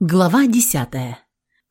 Глава десятая.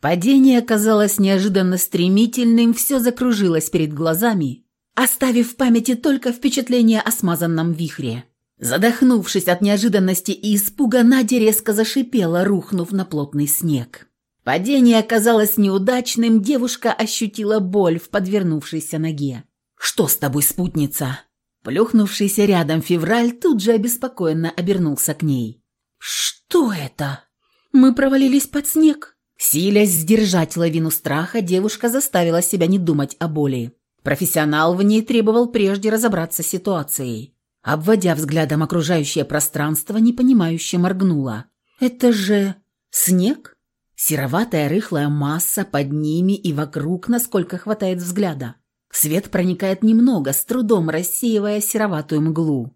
Падение оказалось неожиданно стремительным, все закружилось перед глазами, оставив в памяти только впечатление о смазанном вихре. Задохнувшись от неожиданности и испуга, Надя резко зашипела, рухнув на плотный снег. Падение оказалось неудачным, девушка ощутила боль в подвернувшейся ноге. «Что с тобой, спутница?» Плюхнувшийся рядом февраль тут же обеспокоенно обернулся к ней. «Что это?» Мы провалились под снег. Силясь сдержать лавину страха, девушка заставила себя не думать о боли. Профессионал в ней требовал прежде разобраться с ситуацией. Обводя взглядом окружающее пространство, непонимающе моргнула. «Это же... снег?» Сероватая рыхлая масса под ними и вокруг, насколько хватает взгляда. Свет проникает немного, с трудом рассеивая сероватую мглу.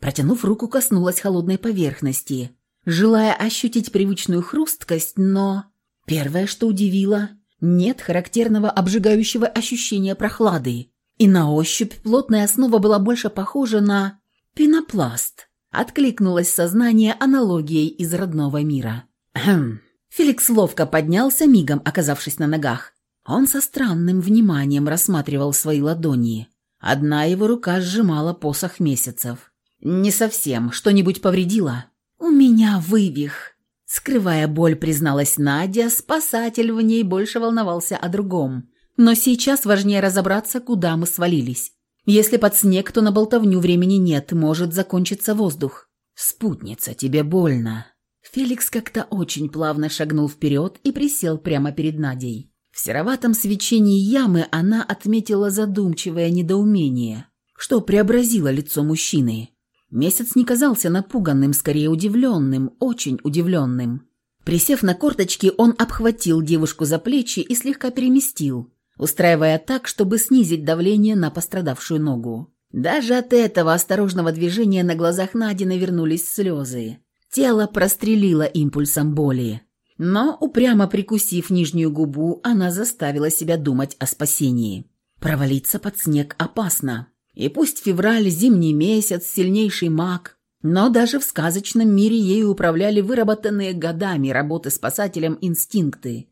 Протянув руку, коснулась холодной поверхности желая ощутить привычную хрусткость, но... Первое, что удивило, нет характерного обжигающего ощущения прохлады. И на ощупь плотная основа была больше похожа на пенопласт. Откликнулось сознание аналогией из родного мира. Хм. Феликс ловко поднялся, мигом оказавшись на ногах. Он со странным вниманием рассматривал свои ладони. Одна его рука сжимала посох месяцев. «Не совсем. Что-нибудь повредило?» «У меня вывих», — скрывая боль, призналась Надя, спасатель в ней больше волновался о другом. «Но сейчас важнее разобраться, куда мы свалились. Если под снег, то на болтовню времени нет, может закончиться воздух». «Спутница, тебе больно». Феликс как-то очень плавно шагнул вперед и присел прямо перед Надей. В сероватом свечении ямы она отметила задумчивое недоумение, что преобразило лицо мужчины. Месяц не казался напуганным, скорее удивленным, очень удивленным. Присев на корточки, он обхватил девушку за плечи и слегка переместил, устраивая так, чтобы снизить давление на пострадавшую ногу. Даже от этого осторожного движения на глазах Нади навернулись слезы. Тело прострелило импульсом боли. Но, упрямо прикусив нижнюю губу, она заставила себя думать о спасении. Провалиться под снег опасно. И пусть февраль – зимний месяц, сильнейший маг, но даже в сказочном мире ею управляли выработанные годами работы спасателем инстинкты.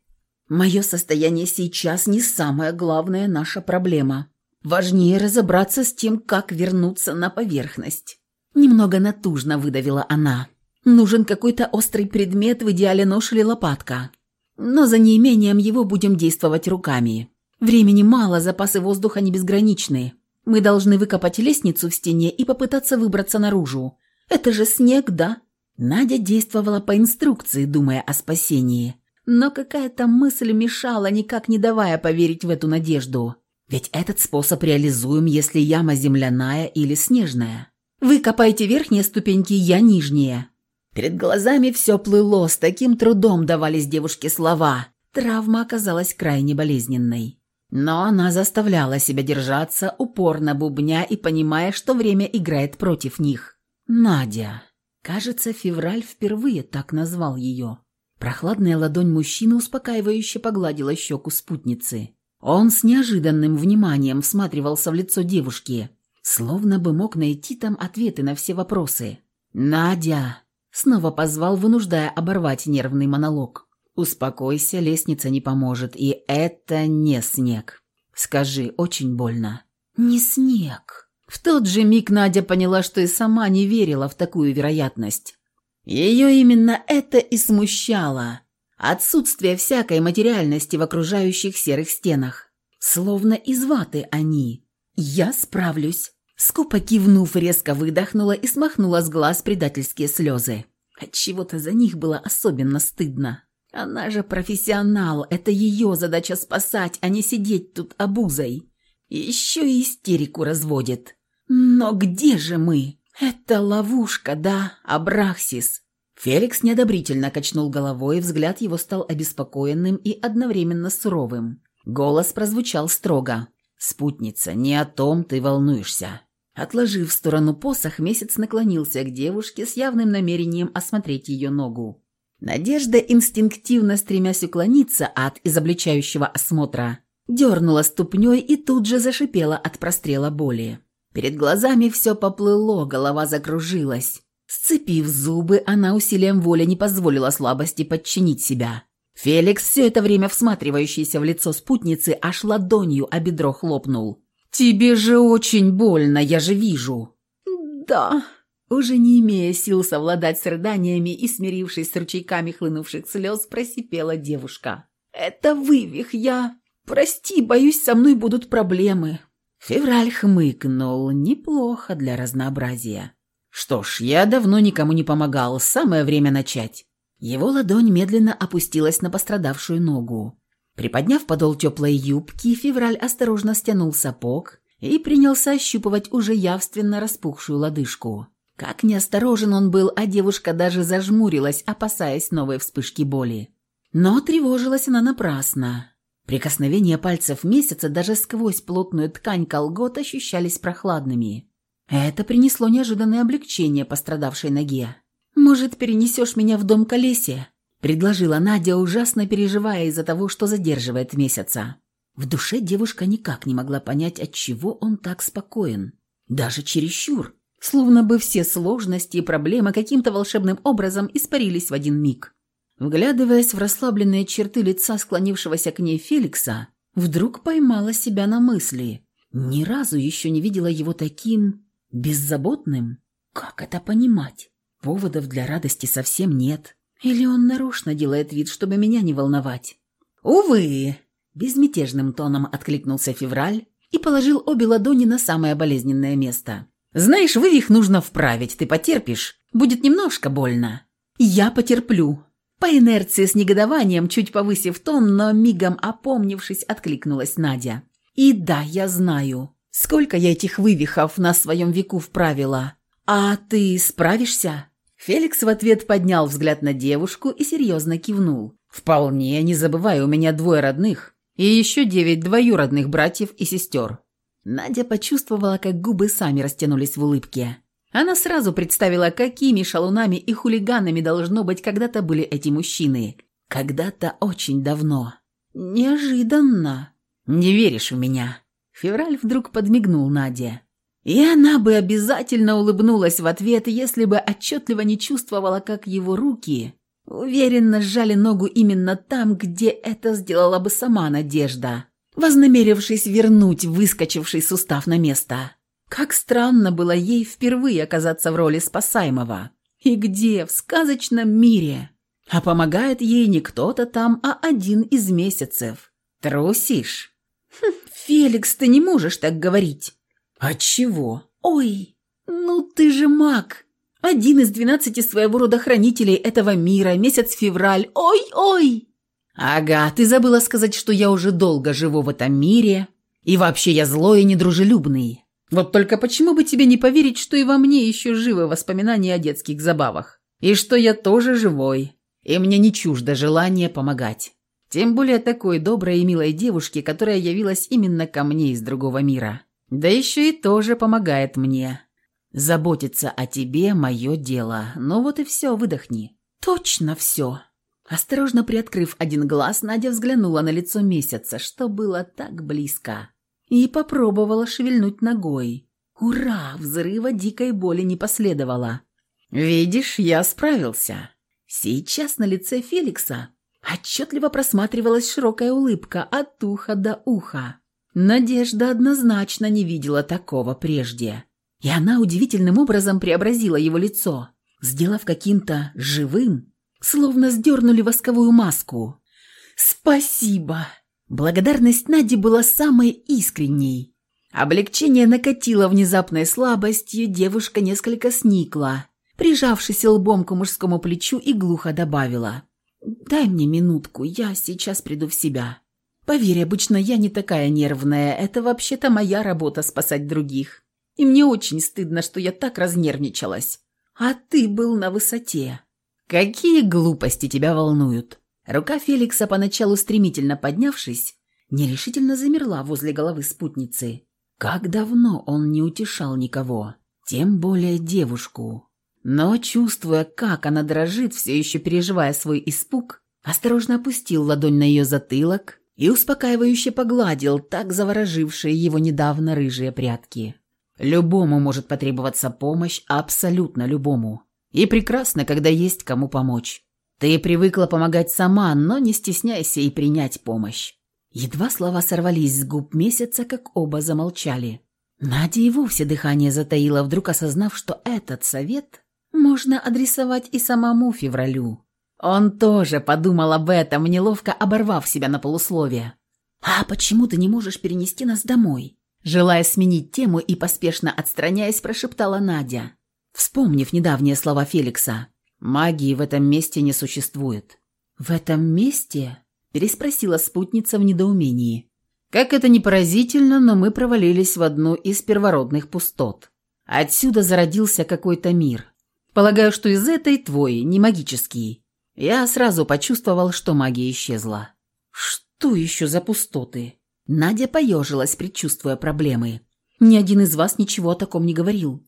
Мое состояние сейчас не самая главная наша проблема. Важнее разобраться с тем, как вернуться на поверхность. Немного натужно выдавила она. Нужен какой-то острый предмет, в идеале нож или лопатка. Но за неимением его будем действовать руками. Времени мало, запасы воздуха не безграничны. Мы должны выкопать лестницу в стене и попытаться выбраться наружу. Это же снег, да?» Надя действовала по инструкции, думая о спасении. Но какая-то мысль мешала, никак не давая поверить в эту надежду. Ведь этот способ реализуем, если яма земляная или снежная. Вы копаете верхние ступеньки, я нижние. Перед глазами все плыло, с таким трудом давались девушке слова. Травма оказалась крайне болезненной. Но она заставляла себя держаться, упорно бубня и понимая, что время играет против них. «Надя». Кажется, Февраль впервые так назвал ее. Прохладная ладонь мужчины успокаивающе погладила щеку спутницы. Он с неожиданным вниманием всматривался в лицо девушки, словно бы мог найти там ответы на все вопросы. «Надя!» — снова позвал, вынуждая оборвать нервный монолог. «Успокойся, лестница не поможет, и это не снег. Скажи, очень больно». «Не снег». В тот же миг Надя поняла, что и сама не верила в такую вероятность. Ее именно это и смущало. Отсутствие всякой материальности в окружающих серых стенах. Словно из ваты они. «Я справлюсь». Скупо кивнув, резко выдохнула и смахнула с глаз предательские слезы. Отчего-то за них было особенно стыдно. Она же профессионал, это ее задача спасать, а не сидеть тут обузой. Еще и истерику разводит. Но где же мы? Это ловушка, да, Абрахсис. Феликс неодобрительно качнул головой, взгляд его стал обеспокоенным и одновременно суровым. Голос прозвучал строго. «Спутница, не о том ты волнуешься». Отложив в сторону посох, месяц наклонился к девушке с явным намерением осмотреть ее ногу. Надежда, инстинктивно стремясь уклониться от изобличающего осмотра, дернула ступней и тут же зашипела от прострела боли. Перед глазами все поплыло, голова закружилась. Сцепив зубы, она усилием воли не позволила слабости подчинить себя. Феликс, все это время всматривающийся в лицо спутницы, аж ладонью о бедро хлопнул. «Тебе же очень больно, я же вижу». «Да», уже не имея сил совладать с рыданиями и смирившись с ручейками хлынувших слез, просипела девушка. «Это вывих, я... Прости, боюсь, со мной будут проблемы». Февраль хмыкнул. Неплохо для разнообразия. «Что ж, я давно никому не помогал, самое время начать». Его ладонь медленно опустилась на пострадавшую ногу. Приподняв подол теплой юбки, Февраль осторожно стянул сапог и принялся ощупывать уже явственно распухшую лодыжку. Как неосторожен он был, а девушка даже зажмурилась, опасаясь новой вспышки боли. Но тревожилась она напрасно. Прикосновения пальцев месяца даже сквозь плотную ткань колгот ощущались прохладными. Это принесло неожиданное облегчение пострадавшей ноге. «Может, перенесешь меня в дом Колесе?» – предложила Надя, ужасно переживая из-за того, что задерживает месяца. В душе девушка никак не могла понять, от чего он так спокоен. Даже чересчур. Словно бы все сложности и проблемы каким-то волшебным образом испарились в один миг. Вглядываясь в расслабленные черты лица склонившегося к ней Феликса, вдруг поймала себя на мысли. Ни разу еще не видела его таким беззаботным. Как это понимать? Поводов для радости совсем нет. Или он нарочно делает вид, чтобы меня не волновать? «Увы!» – безмятежным тоном откликнулся Февраль и положил обе ладони на самое болезненное место. «Знаешь, вывих нужно вправить, ты потерпишь. Будет немножко больно». «Я потерплю». По инерции с негодованием, чуть повысив тон, но мигом опомнившись, откликнулась Надя. «И да, я знаю. Сколько я этих вывихов на своем веку вправила. А ты справишься?» Феликс в ответ поднял взгляд на девушку и серьезно кивнул. «Вполне, не забывай, у меня двое родных и еще девять двоюродных братьев и сестер». Надя почувствовала, как губы сами растянулись в улыбке. Она сразу представила, какими шалунами и хулиганами должно быть когда-то были эти мужчины. Когда-то очень давно. Неожиданно. «Не веришь в меня?» Февраль вдруг подмигнул Наде. И она бы обязательно улыбнулась в ответ, если бы отчетливо не чувствовала, как его руки уверенно сжали ногу именно там, где это сделала бы сама Надежда, вознамерившись вернуть выскочивший сустав на место. Как странно было ей впервые оказаться в роли спасаемого. И где? В сказочном мире. А помогает ей не кто-то там, а один из месяцев. Трусишь? Хм, Феликс, ты не можешь так говорить. «Отчего?» «Ой, ну ты же маг! Один из двенадцати своего рода хранителей этого мира, месяц февраль. Ой-ой!» «Ага, ты забыла сказать, что я уже долго живу в этом мире, и вообще я злой и недружелюбный. Вот только почему бы тебе не поверить, что и во мне еще живы воспоминания о детских забавах, и что я тоже живой, и мне не чуждо желание помогать. Тем более такой доброй и милой девушке, которая явилась именно ко мне из другого мира». Да еще и тоже помогает мне. Заботиться о тебе – мое дело. Ну вот и все, выдохни. Точно все. Осторожно приоткрыв один глаз, Надя взглянула на лицо месяца, что было так близко, и попробовала шевельнуть ногой. Ура! Взрыва дикой боли не последовало. «Видишь, я справился». Сейчас на лице Феликса отчетливо просматривалась широкая улыбка от уха до уха. Надежда однозначно не видела такого прежде. И она удивительным образом преобразила его лицо, сделав каким-то живым, словно сдернули восковую маску. «Спасибо!» Благодарность Нади была самой искренней. Облегчение накатило внезапной слабостью, девушка несколько сникла, прижавшись лбом к мужскому плечу и глухо добавила. «Дай мне минутку, я сейчас приду в себя». Поверь, обычно я не такая нервная. Это вообще-то моя работа спасать других. И мне очень стыдно, что я так разнервничалась. А ты был на высоте. Какие глупости тебя волнуют? Рука Феликса, поначалу стремительно поднявшись, нерешительно замерла возле головы спутницы. Как давно он не утешал никого, тем более девушку. Но, чувствуя, как она дрожит, все еще переживая свой испуг, осторожно опустил ладонь на ее затылок, и успокаивающе погладил так заворожившие его недавно рыжие прятки. Любому может потребоваться помощь, абсолютно любому. И прекрасно, когда есть кому помочь. Ты привыкла помогать сама, но не стесняйся и принять помощь». Едва слова сорвались с губ месяца, как оба замолчали. Надя и вовсе дыхание затаила, вдруг осознав, что этот совет можно адресовать и самому февралю. Он тоже подумал об этом, неловко оборвав себя на полусловие. «А почему ты не можешь перенести нас домой?» Желая сменить тему и поспешно отстраняясь, прошептала Надя, вспомнив недавние слова Феликса. «Магии в этом месте не существует». «В этом месте?» – переспросила спутница в недоумении. Как это ни поразительно, но мы провалились в одну из первородных пустот. Отсюда зародился какой-то мир. Полагаю, что из этой твой, не магический. Я сразу почувствовал, что магия исчезла. Что еще за пустоты? Надя поежилась, предчувствуя проблемы. Ни один из вас ничего о таком не говорил.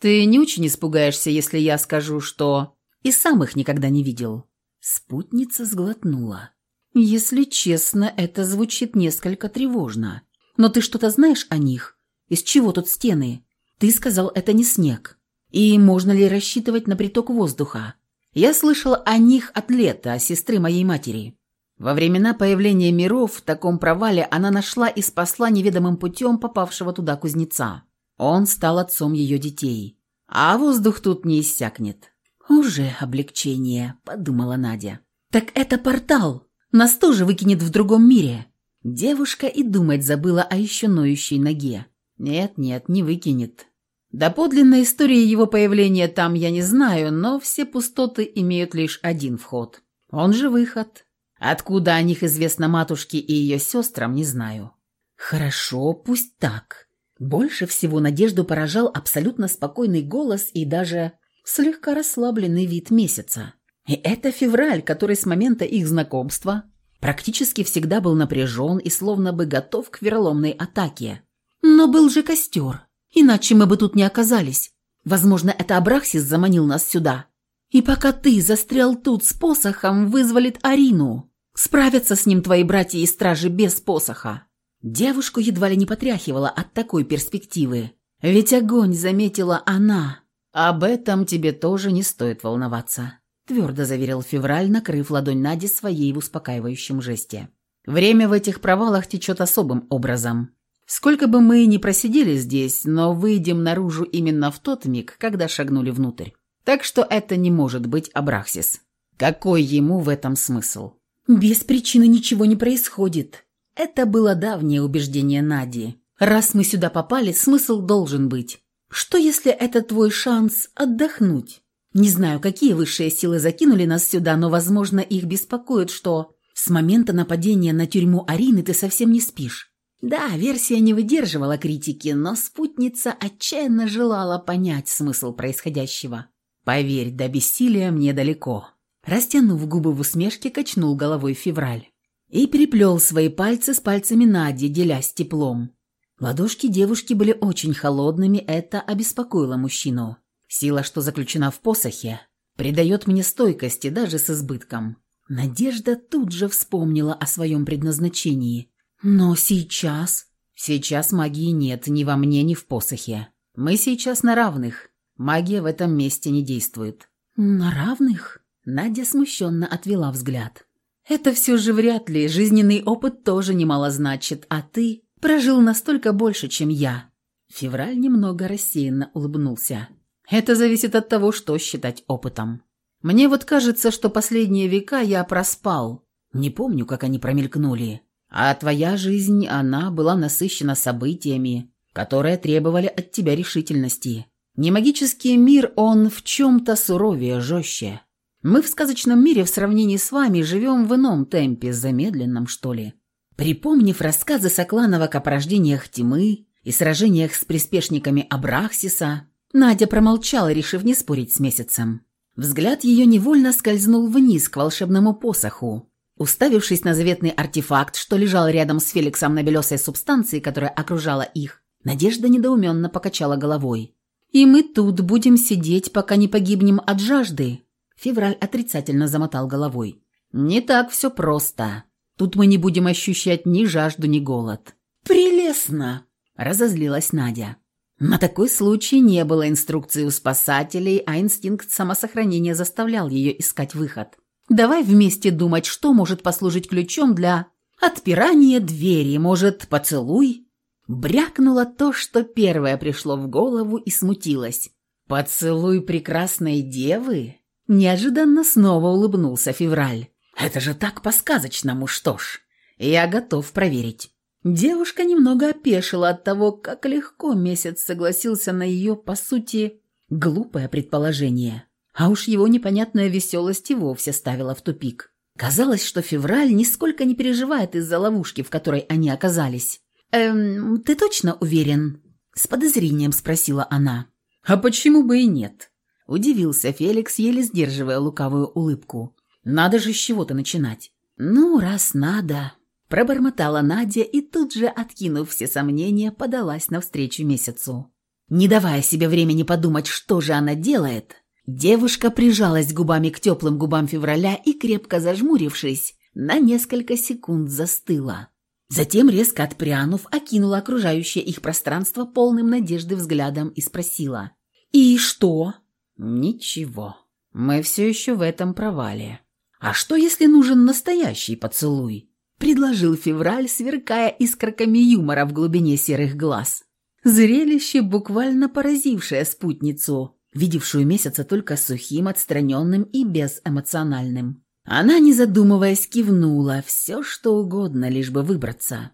Ты не очень испугаешься, если я скажу, что и сам их никогда не видел. Спутница сглотнула. «Если честно, это звучит несколько тревожно. Но ты что-то знаешь о них? Из чего тут стены? Ты сказал, это не снег. И можно ли рассчитывать на приток воздуха? Я слышал о них от Лета, сестры моей матери. Во времена появления миров в таком провале она нашла и спасла неведомым путем попавшего туда кузнеца. Он стал отцом ее детей. А воздух тут не иссякнет. «Уже облегчение», — подумала Надя. «Так это портал!» Нас тоже выкинет в другом мире». Девушка и думать забыла о еще ноющей ноге. «Нет-нет, не выкинет». До подлинной истории его появления там я не знаю, но все пустоты имеют лишь один вход. Он же выход. Откуда о них известно матушке и ее сестрам, не знаю. Хорошо, пусть так. Больше всего Надежду поражал абсолютно спокойный голос и даже слегка расслабленный вид месяца. И это февраль, который с момента их знакомства практически всегда был напряжен и словно бы готов к вероломной атаке. Но был же костер, иначе мы бы тут не оказались. Возможно, это Абрахсис заманил нас сюда. И пока ты застрял тут с посохом, вызволит Арину. Справятся с ним твои братья и стражи без посоха. Девушку едва ли не потряхивала от такой перспективы. Ведь огонь заметила она. Об этом тебе тоже не стоит волноваться твердо заверил Февраль, накрыв ладонь Нади своей в успокаивающем жесте. Время в этих провалах течет особым образом. Сколько бы мы ни просидели здесь, но выйдем наружу именно в тот миг, когда шагнули внутрь. Так что это не может быть Абрахсис. Какой ему в этом смысл? Без причины ничего не происходит. Это было давнее убеждение Нади. Раз мы сюда попали, смысл должен быть. Что если это твой шанс отдохнуть? Не знаю, какие высшие силы закинули нас сюда, но, возможно, их беспокоит, что с момента нападения на тюрьму Арины ты совсем не спишь. Да, версия не выдерживала критики, но спутница отчаянно желала понять смысл происходящего. Поверь, до бессилия мне далеко. Растянув губы в усмешке, качнул головой февраль. И переплел свои пальцы с пальцами Нади, делясь теплом. Ладошки девушки были очень холодными, это обеспокоило мужчину. Сила, что заключена в посохе, придает мне стойкости даже с избытком. Надежда тут же вспомнила о своем предназначении. Но сейчас... Сейчас магии нет ни во мне, ни в посохе. Мы сейчас на равных. Магия в этом месте не действует. На равных? Надя смущенно отвела взгляд. Это все же вряд ли. Жизненный опыт тоже немало значит, а ты прожил настолько больше, чем я. Февраль немного рассеянно улыбнулся. Это зависит от того, что считать опытом. Мне вот кажется, что последние века я проспал. Не помню, как они промелькнули. А твоя жизнь, она была насыщена событиями, которые требовали от тебя решительности. Немагический мир, он в чем-то суровее, жестче. Мы в сказочном мире в сравнении с вами живем в ином темпе, замедленном, что ли. Припомнив рассказы Сокланова о порождениях тьмы и сражениях с приспешниками Абрахсиса, Надя промолчала, решив не спорить с месяцем. Взгляд ее невольно скользнул вниз к волшебному посоху. Уставившись на заветный артефакт, что лежал рядом с Феликсом на белесой субстанции, которая окружала их, Надежда недоуменно покачала головой. «И мы тут будем сидеть, пока не погибнем от жажды?» Февраль отрицательно замотал головой. «Не так все просто. Тут мы не будем ощущать ни жажду, ни голод». «Прелестно!» – разозлилась Надя. На такой случай не было инструкции у спасателей, а инстинкт самосохранения заставлял ее искать выход. «Давай вместе думать, что может послужить ключом для отпирания двери, может, поцелуй?» Брякнуло то, что первое пришло в голову и смутилось. «Поцелуй прекрасной девы?» Неожиданно снова улыбнулся Февраль. «Это же так по-сказочному, что ж. Я готов проверить». Девушка немного опешила от того, как легко месяц согласился на ее, по сути, глупое предположение. А уж его непонятная веселость и вовсе ставила в тупик. Казалось, что февраль нисколько не переживает из-за ловушки, в которой они оказались. «Эм, ты точно уверен?» С подозрением спросила она. «А почему бы и нет?» Удивился Феликс, еле сдерживая лукавую улыбку. «Надо же с чего-то начинать». «Ну, раз надо...» Пробормотала Надя и тут же, откинув все сомнения, подалась навстречу месяцу. Не давая себе времени подумать, что же она делает, девушка прижалась губами к теплым губам февраля и, крепко зажмурившись, на несколько секунд застыла. Затем, резко отпрянув, окинула окружающее их пространство полным надежды взглядом и спросила. «И что?» «Ничего. Мы все еще в этом провале. А что, если нужен настоящий поцелуй?» предложил Февраль, сверкая искорками юмора в глубине серых глаз. Зрелище, буквально поразившее спутницу, видевшую месяца только сухим, отстраненным и безэмоциональным. Она, не задумываясь, кивнула, все что угодно, лишь бы выбраться.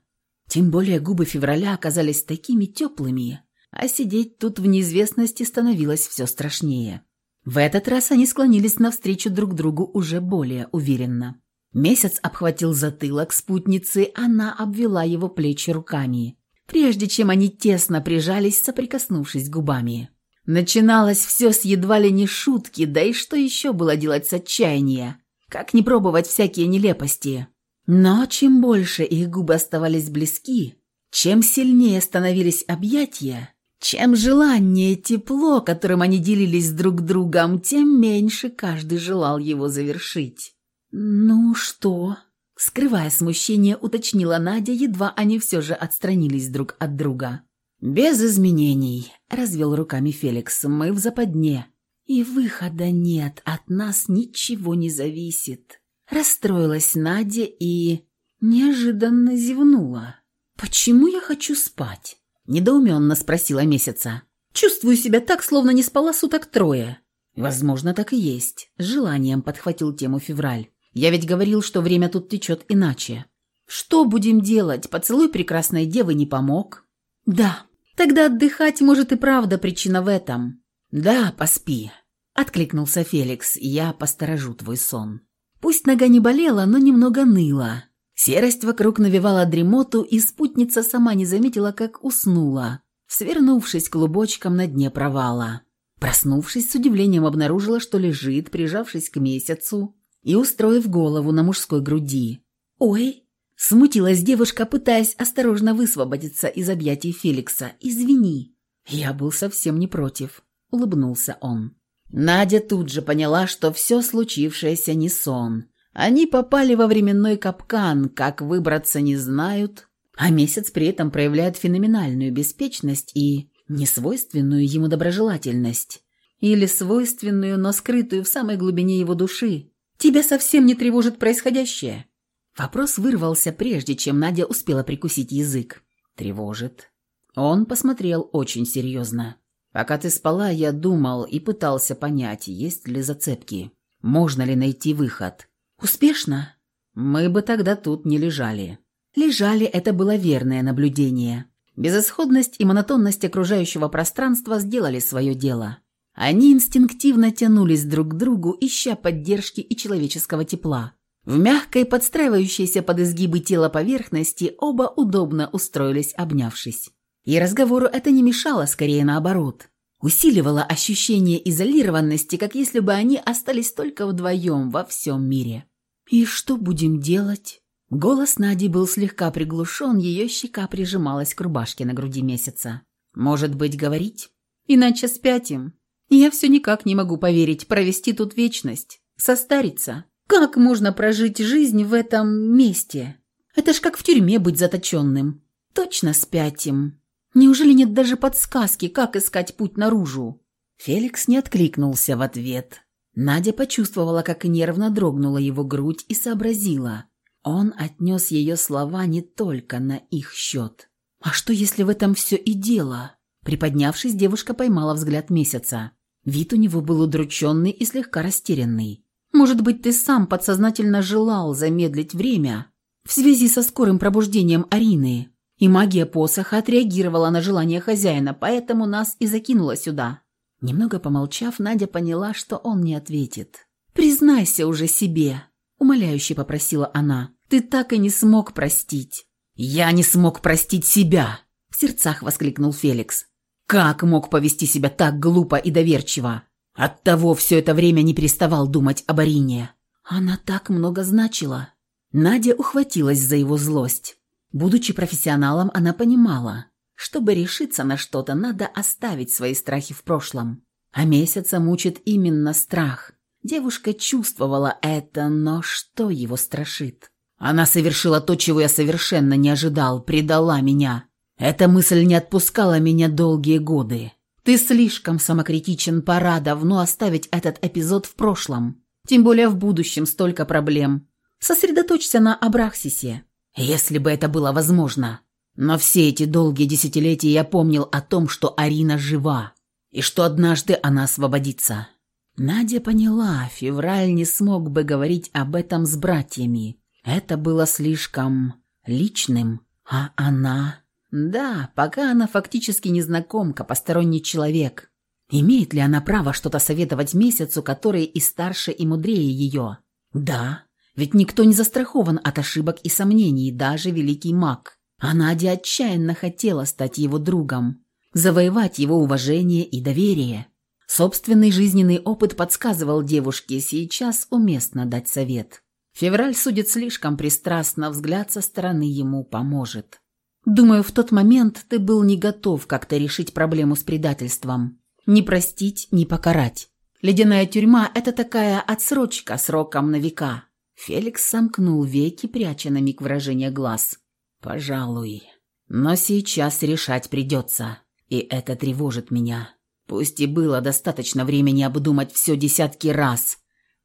Тем более губы февраля оказались такими теплыми, а сидеть тут в неизвестности становилось все страшнее. В этот раз они склонились навстречу друг другу уже более уверенно. Месяц обхватил затылок спутницы, она обвела его плечи руками, прежде чем они тесно прижались, соприкоснувшись губами. Начиналось все с едва ли не шутки, да и что еще было делать с отчаяния? Как не пробовать всякие нелепости? Но чем больше их губы оставались близки, чем сильнее становились объятия, чем желание тепло, которым они делились друг другом, тем меньше каждый желал его завершить. «Ну что?» Скрывая смущение, уточнила Надя, едва они все же отстранились друг от друга. «Без изменений», — развел руками Феликс, — «мы в западне». «И выхода нет, от нас ничего не зависит». Расстроилась Надя и... неожиданно зевнула. «Почему я хочу спать?» — недоуменно спросила Месяца. «Чувствую себя так, словно не спала суток трое». «Возможно, так и есть», — с желанием подхватил тему Февраль. Я ведь говорил, что время тут течет иначе. Что будем делать? Поцелуй прекрасной девы не помог. Да. Тогда отдыхать, может, и правда причина в этом. Да, поспи. Откликнулся Феликс. Я посторожу твой сон. Пусть нога не болела, но немного ныла. Серость вокруг навевала дремоту, и спутница сама не заметила, как уснула, свернувшись клубочком на дне провала. Проснувшись, с удивлением обнаружила, что лежит, прижавшись к месяцу, и устроив голову на мужской груди. «Ой!» – смутилась девушка, пытаясь осторожно высвободиться из объятий Феликса. «Извини». «Я был совсем не против», – улыбнулся он. Надя тут же поняла, что все случившееся не сон. Они попали во временной капкан, как выбраться не знают, а месяц при этом проявляет феноменальную беспечность и несвойственную ему доброжелательность. Или свойственную, но скрытую в самой глубине его души, Тебя совсем не тревожит происходящее?» Вопрос вырвался прежде, чем Надя успела прикусить язык. «Тревожит». Он посмотрел очень серьезно. «Пока ты спала, я думал и пытался понять, есть ли зацепки. Можно ли найти выход?» «Успешно?» «Мы бы тогда тут не лежали». Лежали – это было верное наблюдение. Безысходность и монотонность окружающего пространства сделали свое дело. Они инстинктивно тянулись друг к другу, ища поддержки и человеческого тепла. В мягкой, подстраивающейся под изгибы тела поверхности оба удобно устроились, обнявшись. И разговору это не мешало, скорее наоборот. Усиливало ощущение изолированности, как если бы они остались только вдвоем во всем мире. «И что будем делать?» Голос Нади был слегка приглушен, ее щека прижималась к рубашке на груди месяца. «Может быть, говорить? Иначе спятим. Я все никак не могу поверить, провести тут вечность, состариться. Как можно прожить жизнь в этом месте? Это ж как в тюрьме быть заточенным. Точно спятим. Неужели нет даже подсказки, как искать путь наружу?» Феликс не откликнулся в ответ. Надя почувствовала, как нервно дрогнула его грудь и сообразила. Он отнес ее слова не только на их счет. «А что, если в этом все и дело?» Приподнявшись, девушка поймала взгляд месяца. Вид у него был удрученный и слегка растерянный. «Может быть, ты сам подсознательно желал замедлить время в связи со скорым пробуждением Арины, и магия посоха отреагировала на желание хозяина, поэтому нас и закинула сюда». Немного помолчав, Надя поняла, что он не ответит. «Признайся уже себе», – умоляюще попросила она. «Ты так и не смог простить». «Я не смог простить себя!» – в сердцах воскликнул Феликс. Как мог повести себя так глупо и доверчиво? Оттого все это время не переставал думать об Арине. Она так много значила. Надя ухватилась за его злость. Будучи профессионалом, она понимала, чтобы решиться на что-то, надо оставить свои страхи в прошлом. А месяца мучит именно страх. Девушка чувствовала это, но что его страшит? Она совершила то, чего я совершенно не ожидал, предала меня. Эта мысль не отпускала меня долгие годы. Ты слишком самокритичен, пора давно оставить этот эпизод в прошлом. Тем более в будущем столько проблем. Сосредоточься на Абрахсисе. Если бы это было возможно. Но все эти долгие десятилетия я помнил о том, что Арина жива. И что однажды она освободится. Надя поняла, Февраль не смог бы говорить об этом с братьями. Это было слишком личным. А она... Да, пока она фактически незнакомка, посторонний человек. Имеет ли она право что-то советовать месяцу, который и старше, и мудрее ее? Да, ведь никто не застрахован от ошибок и сомнений, даже великий маг. А Надя отчаянно хотела стать его другом, завоевать его уважение и доверие. Собственный жизненный опыт подсказывал девушке сейчас уместно дать совет. Февраль судит слишком пристрастно, взгляд со стороны ему поможет. Думаю, в тот момент ты был не готов как-то решить проблему с предательством. Не простить, не покарать. Ледяная тюрьма – это такая отсрочка сроком на века. Феликс сомкнул веки, пряча на миг выражение глаз. «Пожалуй. Но сейчас решать придется. И это тревожит меня. Пусть и было достаточно времени обдумать все десятки раз.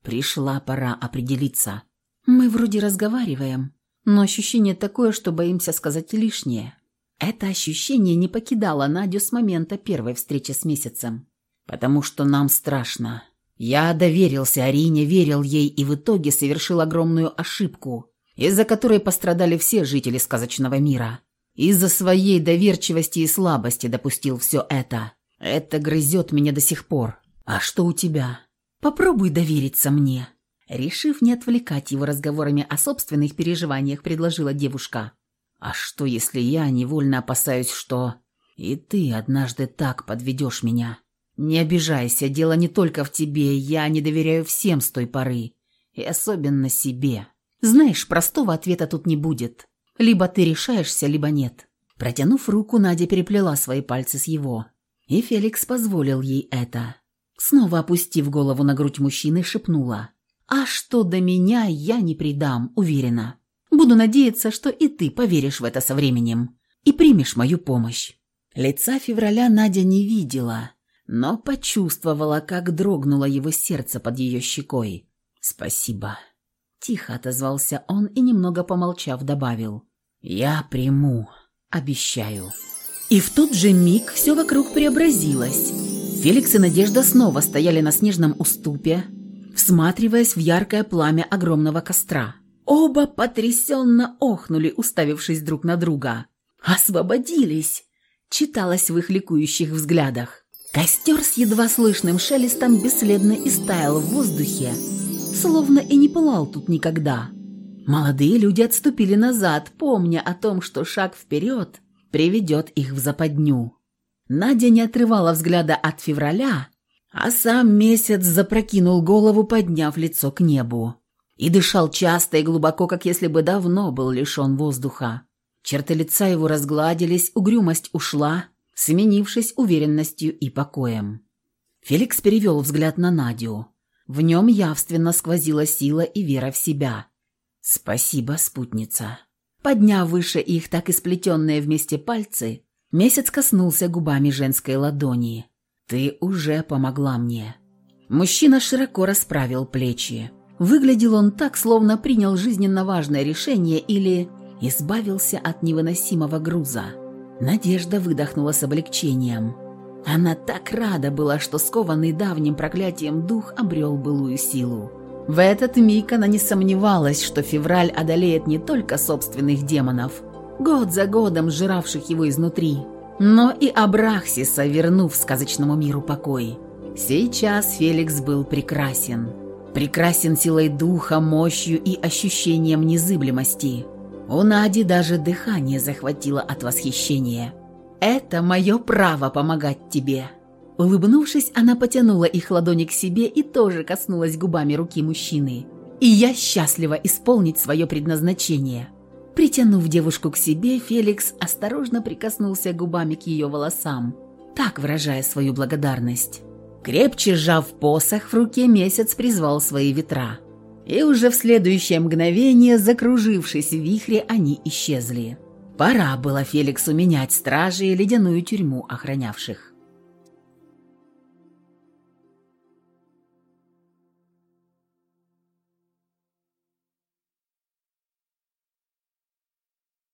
Пришла пора определиться. Мы вроде разговариваем, но ощущение такое, что боимся сказать лишнее. Это ощущение не покидало Надю с момента первой встречи с месяцем. Потому что нам страшно. Я доверился Арине, верил ей и в итоге совершил огромную ошибку, из-за которой пострадали все жители сказочного мира. Из-за своей доверчивости и слабости допустил все это. Это грызет меня до сих пор. А что у тебя? Попробуй довериться мне. Решив не отвлекать его разговорами о собственных переживаниях, предложила девушка. «А что, если я невольно опасаюсь, что... И ты однажды так подведешь меня? Не обижайся, дело не только в тебе, я не доверяю всем с той поры. И особенно себе. Знаешь, простого ответа тут не будет. Либо ты решаешься, либо нет». Протянув руку, Надя переплела свои пальцы с его. И Феликс позволил ей это. Снова опустив голову на грудь мужчины, шепнула. А что до меня, я не предам, уверена. Буду надеяться, что и ты поверишь в это со временем и примешь мою помощь». Лица февраля Надя не видела, но почувствовала, как дрогнуло его сердце под ее щекой. «Спасибо». Тихо отозвался он и, немного помолчав, добавил. «Я приму, обещаю». И в тот же миг все вокруг преобразилось. Феликс и Надежда снова стояли на снежном уступе, всматриваясь в яркое пламя огромного костра. Оба потрясенно охнули, уставившись друг на друга. «Освободились!» – читалось в их ликующих взглядах. Костер с едва слышным шелестом бесследно истаял в воздухе, словно и не пылал тут никогда. Молодые люди отступили назад, помня о том, что шаг вперед приведет их в западню. Надя не отрывала взгляда от февраля, а сам месяц запрокинул голову, подняв лицо к небу. И дышал часто и глубоко, как если бы давно был лишен воздуха. Черты лица его разгладились, угрюмость ушла, сменившись уверенностью и покоем. Феликс перевел взгляд на Надю. В нем явственно сквозила сила и вера в себя. «Спасибо, спутница». Подняв выше их так и сплетенные вместе пальцы, Месяц коснулся губами женской ладони. «Ты уже помогла мне». Мужчина широко расправил плечи. Выглядел он так, словно принял жизненно важное решение или избавился от невыносимого груза. Надежда выдохнула с облегчением. Она так рада была, что скованный давним проклятием дух обрел былую силу. В этот миг она не сомневалась, что февраль одолеет не только собственных демонов, год за годом сжиравших его изнутри, но и Абрахсиса, вернув сказочному миру покой. Сейчас Феликс был прекрасен. Прекрасен силой духа, мощью и ощущением незыблемости. У Нади даже дыхание захватило от восхищения. «Это мое право помогать тебе». Улыбнувшись, она потянула их ладони к себе и тоже коснулась губами руки мужчины. «И я счастлива исполнить свое предназначение». Притянув девушку к себе, Феликс осторожно прикоснулся губами к ее волосам, так выражая свою благодарность. Крепче сжав посох, в руке месяц призвал свои ветра. И уже в следующее мгновение, закружившись в вихре, они исчезли. Пора было Феликсу менять стражи и ледяную тюрьму охранявших.